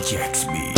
Rejects me.